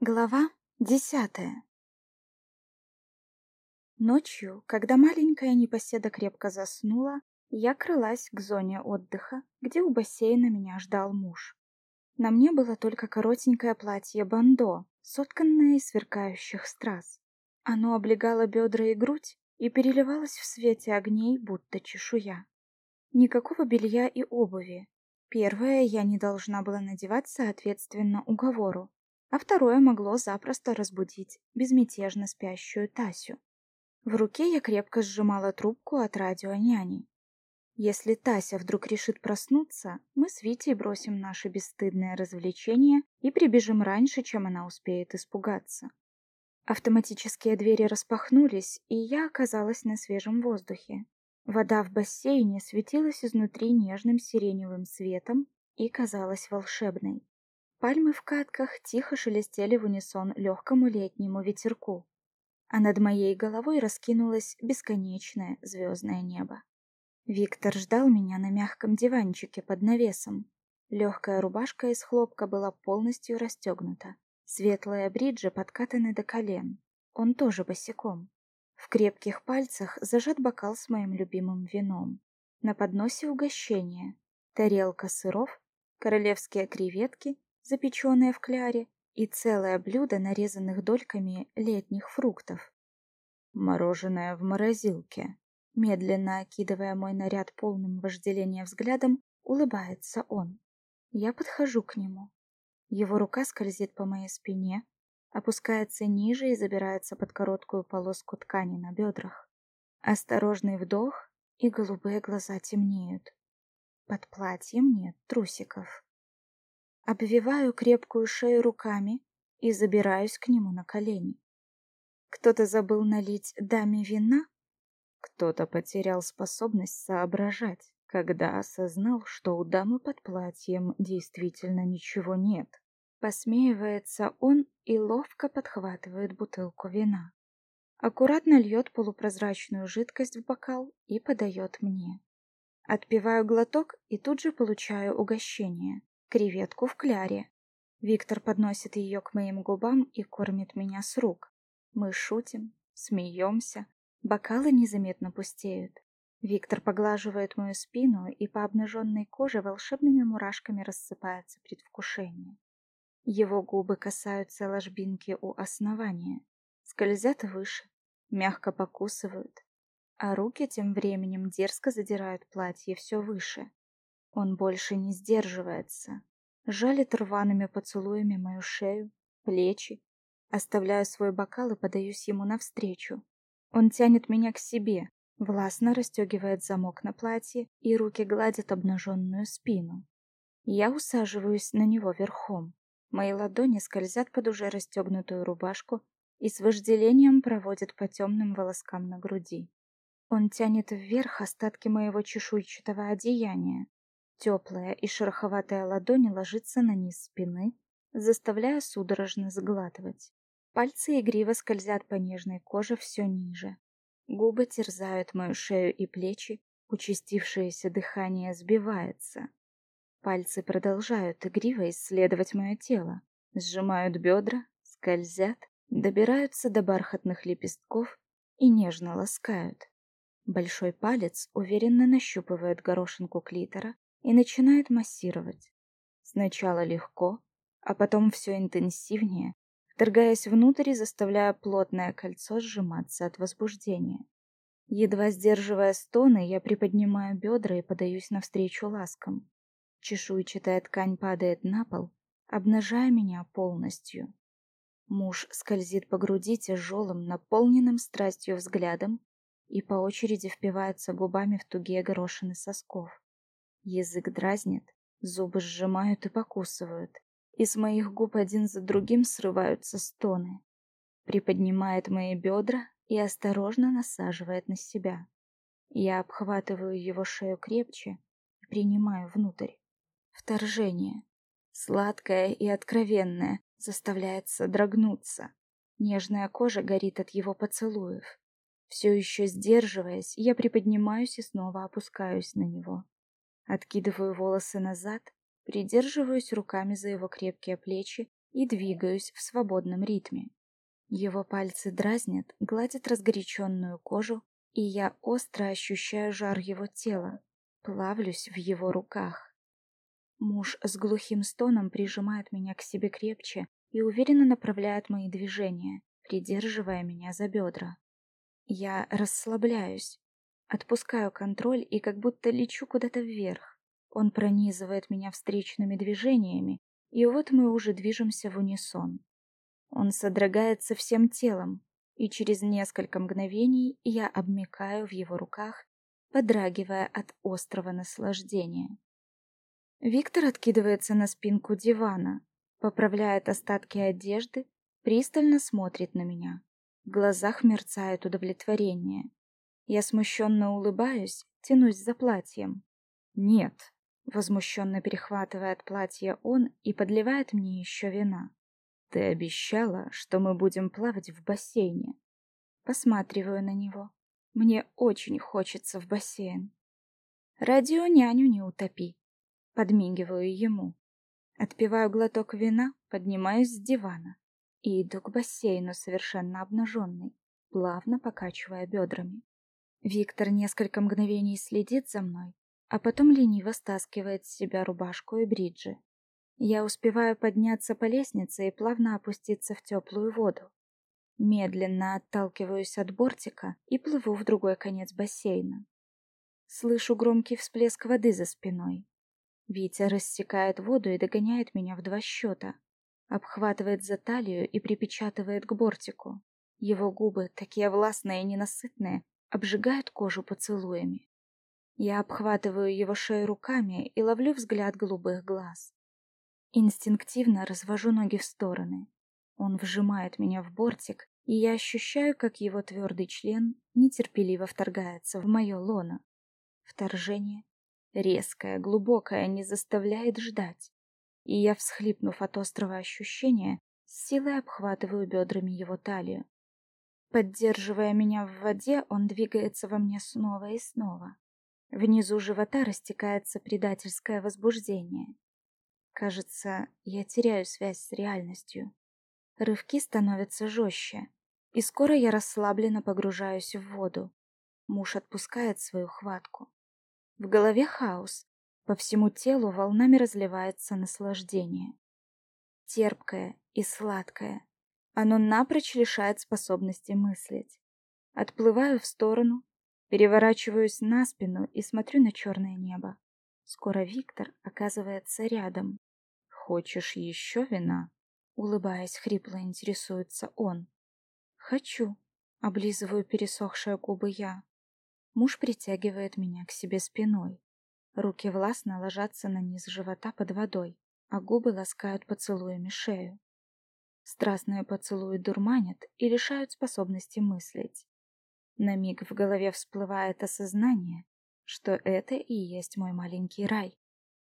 Глава десятая Ночью, когда маленькая непоседа крепко заснула, я крылась к зоне отдыха, где у бассейна меня ждал муж. На мне было только коротенькое платье бандо, сотканное из сверкающих страз. Оно облегало бедра и грудь и переливалось в свете огней, будто чешуя. Никакого белья и обуви. Первое я не должна была надевать соответственно уговору, а второе могло запросто разбудить безмятежно спящую Тасю. В руке я крепко сжимала трубку от радио няни. Если Тася вдруг решит проснуться, мы с Витей бросим наше бесстыдное развлечение и прибежим раньше, чем она успеет испугаться. Автоматические двери распахнулись, и я оказалась на свежем воздухе. Вода в бассейне светилась изнутри нежным сиреневым светом и казалась волшебной. Пальмы в катках тихо шелестели в унисон легкому летнему ветерку, а над моей головой раскинулось бесконечное звездное небо. Виктор ждал меня на мягком диванчике под навесом. Легкая рубашка из хлопка была полностью расстегнута. Светлые бриджи подкатаны до колен. Он тоже босиком. В крепких пальцах зажат бокал с моим любимым вином. На подносе угощение. Тарелка сыров, королевские креветки запеченное в кляре, и целое блюдо нарезанных дольками летних фруктов. Мороженое в морозилке. Медленно окидывая мой наряд полным вожделения взглядом, улыбается он. Я подхожу к нему. Его рука скользит по моей спине, опускается ниже и забирается под короткую полоску ткани на бедрах. Осторожный вдох, и голубые глаза темнеют. Под платьем нет трусиков. Обвиваю крепкую шею руками и забираюсь к нему на колени. Кто-то забыл налить даме вина? Кто-то потерял способность соображать, когда осознал, что у дамы под платьем действительно ничего нет. Посмеивается он и ловко подхватывает бутылку вина. Аккуратно льет полупрозрачную жидкость в бокал и подает мне. Отпиваю глоток и тут же получаю угощение креветку в кляре. Виктор подносит ее к моим губам и кормит меня с рук. Мы шутим, смеемся, бокалы незаметно пустеют. Виктор поглаживает мою спину, и по обнаженной коже волшебными мурашками рассыпается предвкушение. Его губы касаются ложбинки у основания, скользят выше, мягко покусывают, а руки тем временем дерзко задирают платье все выше. Он больше не сдерживается. Жалит рваными поцелуями мою шею, плечи. Оставляю свой бокал и подаюсь ему навстречу. Он тянет меня к себе, властно расстегивает замок на платье, и руки гладят обнаженную спину. Я усаживаюсь на него верхом. Мои ладони скользят под уже расстегнутую рубашку и с вожделением проводят по темным волоскам на груди. Он тянет вверх остатки моего чешуйчатого одеяния, Теплая и шероховатая ладонь ложится на низ спины, заставляя судорожно сглатывать. Пальцы игриво скользят по нежной коже все ниже. Губы терзают мою шею и плечи, участившееся дыхание сбивается. Пальцы продолжают игриво исследовать мое тело, сжимают бедра, скользят, добираются до бархатных лепестков и нежно ласкают. Большой палец уверенно нащупывает горошинку клитора, и начинает массировать. Сначала легко, а потом все интенсивнее, вторгаясь внутрь и заставляя плотное кольцо сжиматься от возбуждения. Едва сдерживая стоны, я приподнимаю бедра и подаюсь навстречу ласкам. Чешуйчатая ткань падает на пол, обнажая меня полностью. Муж скользит по груди тяжелым, наполненным страстью взглядом и по очереди впивается губами в тугие горошины сосков. Язык дразнит, зубы сжимают и покусывают. Из моих губ один за другим срываются стоны. Приподнимает мои бедра и осторожно насаживает на себя. Я обхватываю его шею крепче и принимаю внутрь. Вторжение. Сладкое и откровенное заставляет содрогнуться. Нежная кожа горит от его поцелуев. Все еще сдерживаясь, я приподнимаюсь и снова опускаюсь на него. Откидываю волосы назад, придерживаюсь руками за его крепкие плечи и двигаюсь в свободном ритме. Его пальцы дразнят, гладят разгоряченную кожу, и я остро ощущаю жар его тела, плавлюсь в его руках. Муж с глухим стоном прижимает меня к себе крепче и уверенно направляет мои движения, придерживая меня за бедра. Я расслабляюсь, отпускаю контроль и как будто лечу куда-то вверх. Он пронизывает меня встречными движениями, и вот мы уже движемся в унисон. Он содрогается всем телом, и через несколько мгновений я обмикаю в его руках, подрагивая от острого наслаждения. Виктор откидывается на спинку дивана, поправляет остатки одежды, пристально смотрит на меня. В глазах мерцает удовлетворение. Я смущенно улыбаюсь, тянусь за платьем. «Нет», — возмущенно перехватывает платье он и подливает мне еще вина. «Ты обещала, что мы будем плавать в бассейне». Посматриваю на него. Мне очень хочется в бассейн. Радио няню не утопи. Подмигиваю ему. Отпиваю глоток вина, поднимаюсь с дивана и иду к бассейну совершенно обнаженный, плавно покачивая бедрами. Виктор несколько мгновений следит за мной, а потом лениво стаскивает с себя рубашку и бриджи. Я успеваю подняться по лестнице и плавно опуститься в теплую воду. Медленно отталкиваюсь от бортика и плыву в другой конец бассейна. Слышу громкий всплеск воды за спиной. Витя рассекает воду и догоняет меня в два счета обхватывает за талию и припечатывает к бортику. Его губы, такие властные и ненасытные, обжигают кожу поцелуями. Я обхватываю его шею руками и ловлю взгляд голубых глаз. Инстинктивно развожу ноги в стороны. Он вжимает меня в бортик, и я ощущаю, как его твердый член нетерпеливо вторгается в мое лоно. Вторжение, резкое, глубокое, не заставляет ждать и я, всхлипнув от острого ощущения, с силой обхватываю бедрами его талию. Поддерживая меня в воде, он двигается во мне снова и снова. Внизу живота растекается предательское возбуждение. Кажется, я теряю связь с реальностью. Рывки становятся жестче, и скоро я расслабленно погружаюсь в воду. Муж отпускает свою хватку. В голове хаос, по всему телу волнами разливается наслаждение. Терпкое и сладкое. Оно напрочь лишает способности мыслить. Отплываю в сторону, переворачиваюсь на спину и смотрю на черное небо. Скоро Виктор оказывается рядом. «Хочешь еще вина?» Улыбаясь, хрипло интересуется он. «Хочу», — облизываю пересохшие губы я. Муж притягивает меня к себе спиной. Руки властно ложатся на низ живота под водой, а губы ласкают поцелуями шею. Страстные поцелуи дурманят и лишают способности мыслить. На миг в голове всплывает осознание, что это и есть мой маленький рай.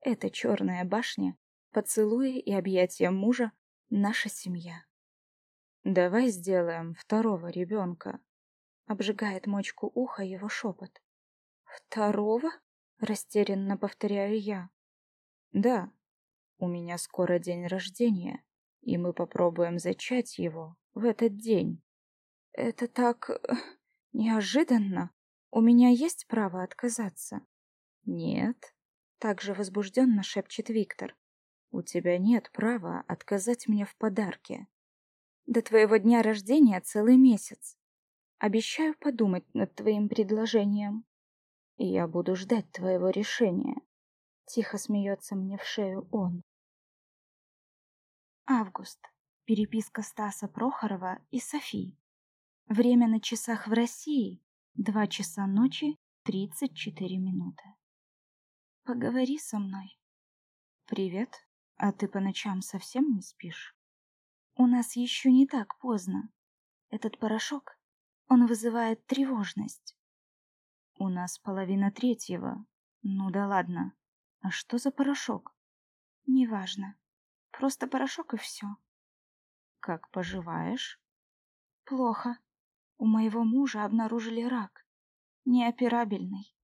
Это черная башня, поцелуи и объятия мужа, наша семья. «Давай сделаем второго ребенка», — обжигает мочку уха его шепот. «Второго?» Растерянно повторяю я. Да, у меня скоро день рождения, и мы попробуем зачать его в этот день. Это так э, неожиданно. У меня есть право отказаться? Нет. Также возбужденно шепчет Виктор. У тебя нет права отказать мне в подарке. До твоего дня рождения целый месяц. Обещаю подумать над твоим предложением. Я буду ждать твоего решения. Тихо смеется мне в шею он. Август. Переписка Стаса Прохорова и Софи. Время на часах в России. Два часа ночи, тридцать четыре минуты. Поговори со мной. Привет. А ты по ночам совсем не спишь? У нас еще не так поздно. Этот порошок, он вызывает тревожность. У нас половина третьего. Ну да ладно. А что за порошок? Неважно. Просто порошок и все. Как поживаешь? Плохо. У моего мужа обнаружили рак. Неоперабельный.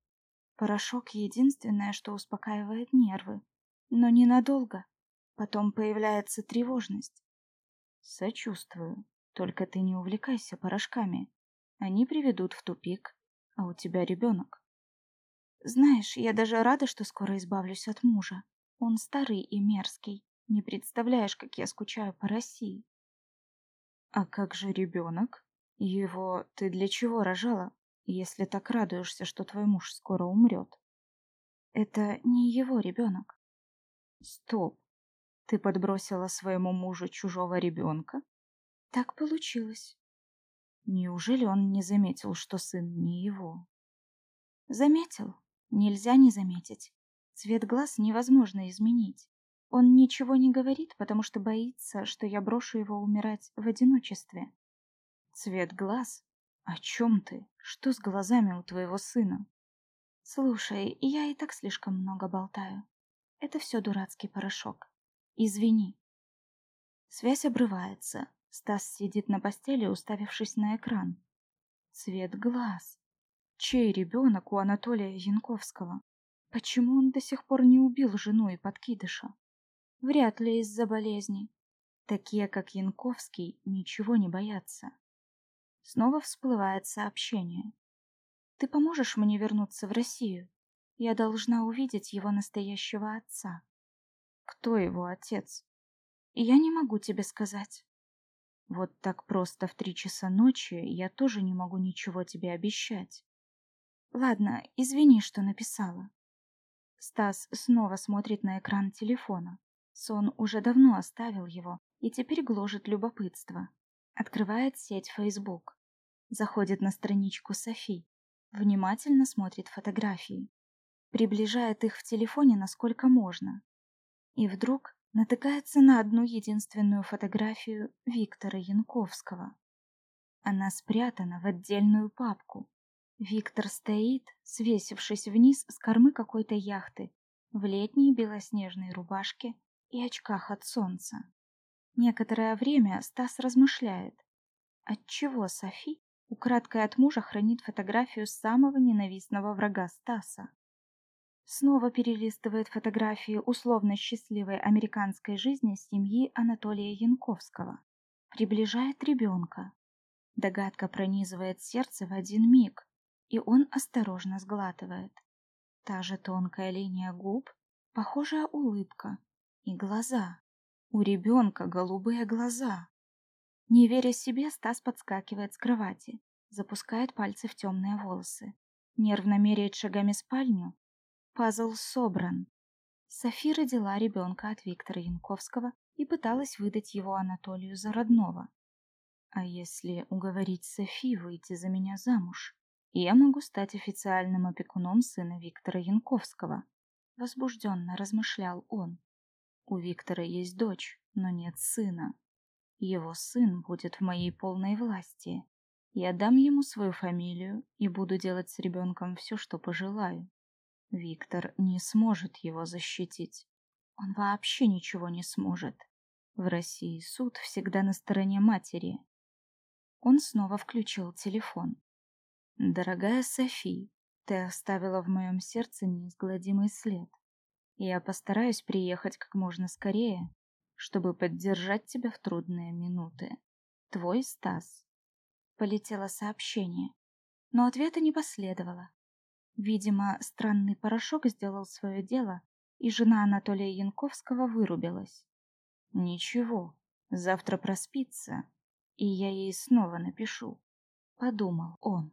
Порошок единственное, что успокаивает нервы. Но ненадолго. Потом появляется тревожность. Сочувствую. Только ты не увлекайся порошками. Они приведут в тупик, а у тебя ребенок. Знаешь, я даже рада, что скоро избавлюсь от мужа. Он старый и мерзкий. Не представляешь, как я скучаю по России. А как же ребенок? Его ты для чего рожала, если так радуешься, что твой муж скоро умрет? Это не его ребенок. Стоп. Ты подбросила своему мужу чужого ребенка? Так получилось. Неужели он не заметил, что сын не его? Заметил. Нельзя не заметить. Цвет глаз невозможно изменить. Он ничего не говорит, потому что боится, что я брошу его умирать в одиночестве. Цвет глаз? О чем ты? Что с глазами у твоего сына? Слушай, я и так слишком много болтаю. Это все дурацкий порошок. Извини. Связь обрывается. Стас сидит на постели, уставившись на экран. Цвет глаз. Чей ребенок у Анатолия Янковского? Почему он до сих пор не убил жену и подкидыша? Вряд ли из-за болезни. Такие, как Янковский, ничего не боятся. Снова всплывает сообщение. Ты поможешь мне вернуться в Россию? Я должна увидеть его настоящего отца. Кто его отец? Я не могу тебе сказать. Вот так просто в три часа ночи я тоже не могу ничего тебе обещать. Ладно, извини, что написала. Стас снова смотрит на экран телефона. Сон уже давно оставил его и теперь гложет любопытство. Открывает сеть Facebook. Заходит на страничку Софи. Внимательно смотрит фотографии. Приближает их в телефоне насколько можно. И вдруг натыкается на одну единственную фотографию Виктора Янковского. Она спрятана в отдельную папку. Виктор стоит, свесившись вниз с кормы какой-то яхты, в летней белоснежной рубашке и очках от солнца. Некоторое время Стас размышляет, отчего Софи украдкой от мужа хранит фотографию самого ненавистного врага Стаса. Снова перелистывает фотографии условно счастливой американской жизни семьи Анатолия Янковского. Приближает ребенка. Догадка пронизывает сердце в один миг, и он осторожно сглатывает. Та же тонкая линия губ, похожая улыбка и глаза. У ребенка голубые глаза. Не веря себе, Стас подскакивает с кровати, запускает пальцы в темные волосы, нервно меряет шагами спальню. Пазл собран. Софи родила ребенка от Виктора Янковского и пыталась выдать его Анатолию за родного. А если уговорить Софи выйти за меня замуж, я могу стать официальным опекуном сына Виктора Янковского, возбужденно размышлял он. У Виктора есть дочь, но нет сына. Его сын будет в моей полной власти. Я дам ему свою фамилию и буду делать с ребенком все, что пожелаю. Виктор не сможет его защитить. Он вообще ничего не сможет. В России суд всегда на стороне матери. Он снова включил телефон. Дорогая Софи, ты оставила в моем сердце неизгладимый след. Я постараюсь приехать как можно скорее чтобы поддержать тебя в трудные минуты. Твой Стас. Полетело сообщение, но ответа не последовало. Видимо, странный порошок сделал свое дело, и жена Анатолия Янковского вырубилась. Ничего, завтра проспится, и я ей снова напишу, подумал он.